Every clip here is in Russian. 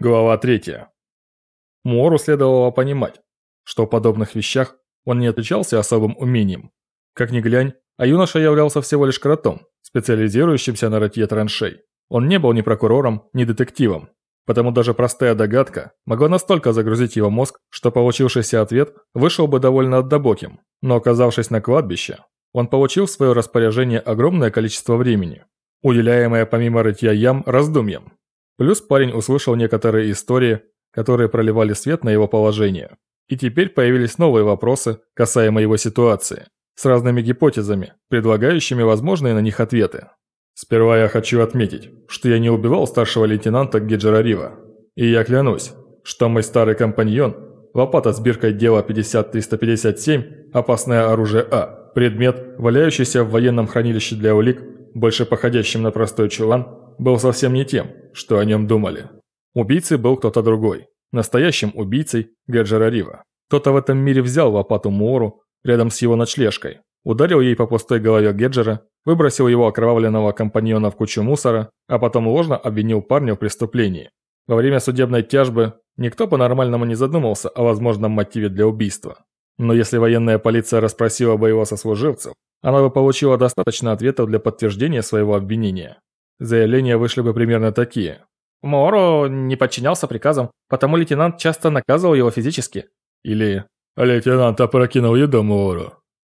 Глава 3. Муору следовало понимать, что в подобных вещах он не отличался особым умением. Как ни глянь, а юноша являлся всего лишь кротом, специализирующимся на рытье траншей. Он не был ни прокурором, ни детективом. Потому даже простая догадка могла настолько загрузить его мозг, что получившийся ответ вышел бы довольно отдобоким. Но оказавшись на кладбище, он получил в свое распоряжение огромное количество времени, уделяемое помимо рытья ям раздумьям. Плюс парень услышал некоторые истории, которые проливали свет на его положение. И теперь появились новые вопросы, касаемо его ситуации, с разными гипотезами, предлагающими возможные на них ответы. Сперва я хочу отметить, что я не убивал старшего лейтенанта Гиджера Рива. И я клянусь, что мой старый компаньон, лопата с биркой дела 50357, опасное оружие А, предмет, валяющийся в военном хранилище для улик, больше походящим на простой чулан, был совсем не тем, что о нем думали. Убийцей был кто-то другой. Настоящим убийцей Гаджера Рива. Кто-то в этом мире взял лопату Муору рядом с его ночлежкой, ударил ей по пустой голове Геджера, выбросил его окровавленного компаньона в кучу мусора, а потом ложно обвинил парня в преступлении. Во время судебной тяжбы никто по-нормальному не задумался о возможном мотиве для убийства. Но если военная полиция расспросила бы его сослуживцев, она бы получила достаточно ответов для подтверждения своего обвинения. Заявления вышли бы примерно такие. Моро не подчинялся приказам, потому лейтенант часто наказывал его физически. Или «Лейтенант опрокинул еду Моро».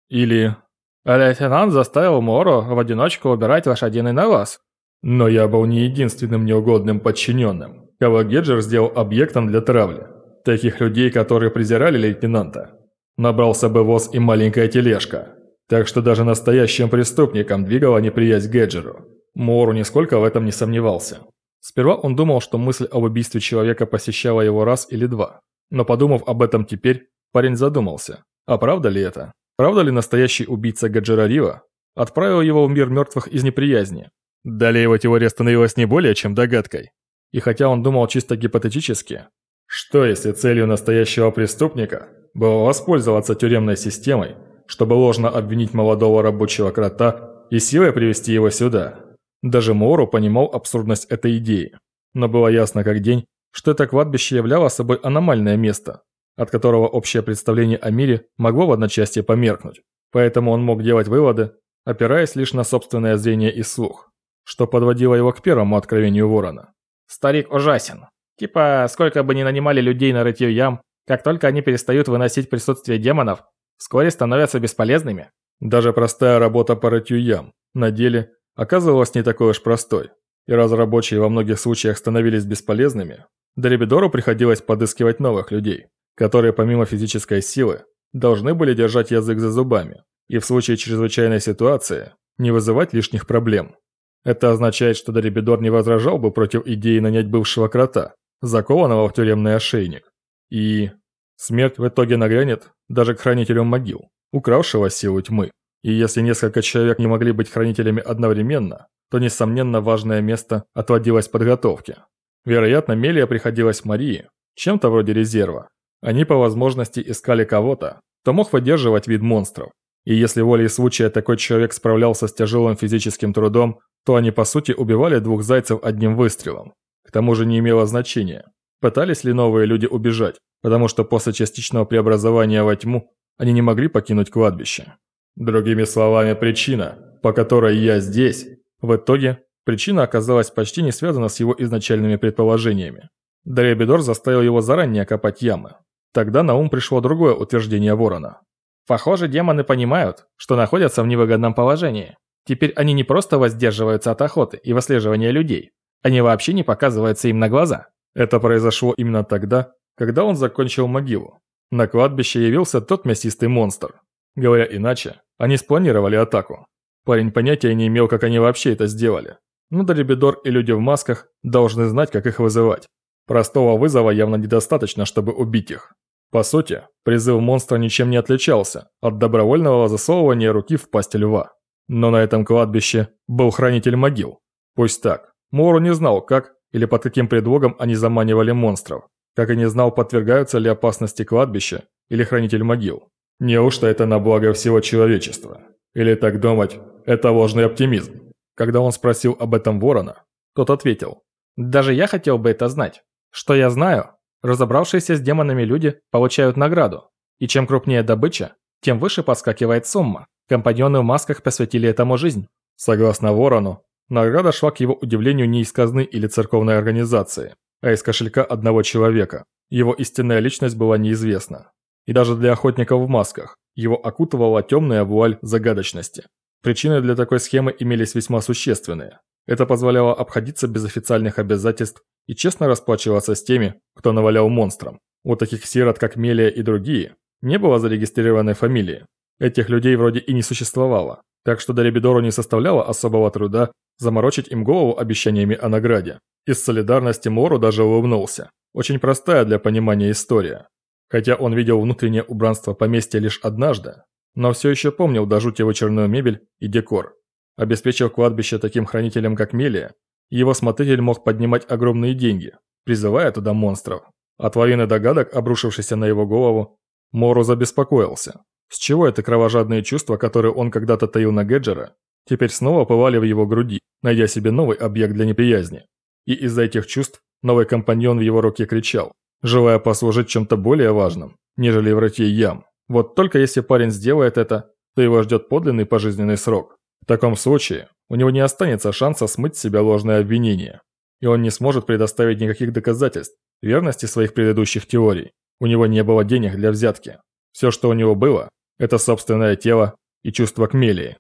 Или «Лейтенант заставил Моро в одиночку убирать лошадиный навоз». Но я был не единственным неугодным подчиненным, кого Геджер сделал объектом для травли. Таких людей, которые презирали лейтенанта. Набрался бы воз и маленькая тележка. Так что даже настоящим преступникам двигала неприязнь Геджеру. Мору нисколько в этом не сомневался. Сперва он думал, что мысль об убийстве человека посещала его раз или два. Но подумав об этом теперь, парень задумался. А правда ли это? Правда ли настоящий убийца Гаджера Рива отправил его в мир мертвых из неприязни? Далее его теория становилась не более чем догадкой. И хотя он думал чисто гипотетически, что если целью настоящего преступника было воспользоваться тюремной системой, чтобы ложно обвинить молодого рабочего крота и силой привести его сюда, даже Моуру понимал абсурдность этой идеи. Но было ясно как день, что это кладбище являло собой аномальное место, от которого общее представление о мире могло в одночасье померкнуть. Поэтому он мог делать выводы, опираясь лишь на собственное зрение и слух, что подводило его к первому откровению Ворона. «Старик ужасен. Типа, сколько бы ни нанимали людей на рытье ям, как только они перестают выносить присутствие демонов, вскоре становятся бесполезными». Даже простая работа по рытью ям на деле оказывалась не такой уж простой, и раз рабочие во многих случаях становились бесполезными, Дорибидору приходилось подыскивать новых людей, которые помимо физической силы должны были держать язык за зубами и в случае чрезвычайной ситуации не вызывать лишних проблем. Это означает, что Дорибидор не возражал бы против идеи нанять бывшего крота, закованного в тюремный ошейник. И смерть в итоге нагрянет даже к хранителю могил, укравшего силу тьмы. И если несколько человек не могли быть хранителями одновременно, то, несомненно, важное место отводилось подготовке. Вероятно, Мелия приходилась Марии, чем-то вроде резерва. Они по возможности искали кого-то, кто мог выдерживать вид монстров. И если волей случая такой человек справлялся с тяжелым физическим трудом, то они по сути убивали двух зайцев одним выстрелом. К тому же не имело значения, пытались ли новые люди убежать, потому что после частичного преобразования во тьму они не могли покинуть кладбище. Другими словами, причина, по которой я здесь, в итоге, причина оказалась почти не связана с его изначальными предположениями. Дребидор заставил его заранее копать ямы. Тогда на ум пришло другое утверждение Ворона. Похоже, демоны понимают, что находятся в невыгодном положении. Теперь они не просто воздерживаются от охоты и выслеживания людей, они вообще не показываются им на глаза. Это произошло именно тогда, когда он закончил могилу. На кладбище явился тот мясистый монстр. Говоря иначе, они спланировали атаку. Парень понятия не имел, как они вообще это сделали. Но Дорибидор и люди в масках должны знать, как их вызывать. Простого вызова явно недостаточно, чтобы убить их. По сути, призыв монстра ничем не отличался от добровольного засовывания руки в пасть льва. Но на этом кладбище был хранитель могил. Пусть так. Мору не знал, как или под каким предлогом они заманивали монстров. Как и не знал, подвергаются ли опасности кладбища или хранитель могил. Неужто это на благо всего человечества? Или так думать, это ложный оптимизм? Когда он спросил об этом Ворона, тот ответил. «Даже я хотел бы это знать. Что я знаю, разобравшиеся с демонами люди получают награду. И чем крупнее добыча, тем выше подскакивает сумма. Компаньоны в масках посвятили этому жизнь. Согласно Ворону, награда шла к его удивлению не из казны или церковной организации, а из кошелька одного человека. Его истинная личность была неизвестна. И даже для охотников в масках его окутывала темная вуаль загадочности. Причины для такой схемы имелись весьма существенные. Это позволяло обходиться без официальных обязательств и честно расплачиваться с теми, кто навалял монстрам. У таких сирот, как Мелия и другие, не было зарегистрированной фамилии. Этих людей вроде и не существовало, так что Дорибидору не составляло особого труда заморочить им голову обещаниями о награде. Из солидарности Мору даже улыбнулся. Очень простая для понимания история. Хотя он видел внутреннее убранство поместья лишь однажды, но все еще помнил до жути вычерную мебель и декор. Обеспечив кладбище таким хранителем, как Мелия, его смотритель мог поднимать огромные деньги, призывая туда монстров. От лавины догадок, обрушившейся на его голову, Мору забеспокоился. С чего это кровожадные чувства, которые он когда-то таил на Геджера, теперь снова пылали в его груди, найдя себе новый объект для неприязни. И из-за этих чувств новый компаньон в его руке кричал, желая послужить чем-то более важным, нежели вратьей ям. Вот только если парень сделает это, то его ждет подлинный пожизненный срок. В таком случае у него не останется шанса смыть с себя ложное обвинение, и он не сможет предоставить никаких доказательств верности своих предыдущих теорий. У него не было денег для взятки. Все, что у него было, это собственное тело и чувство к Мелии.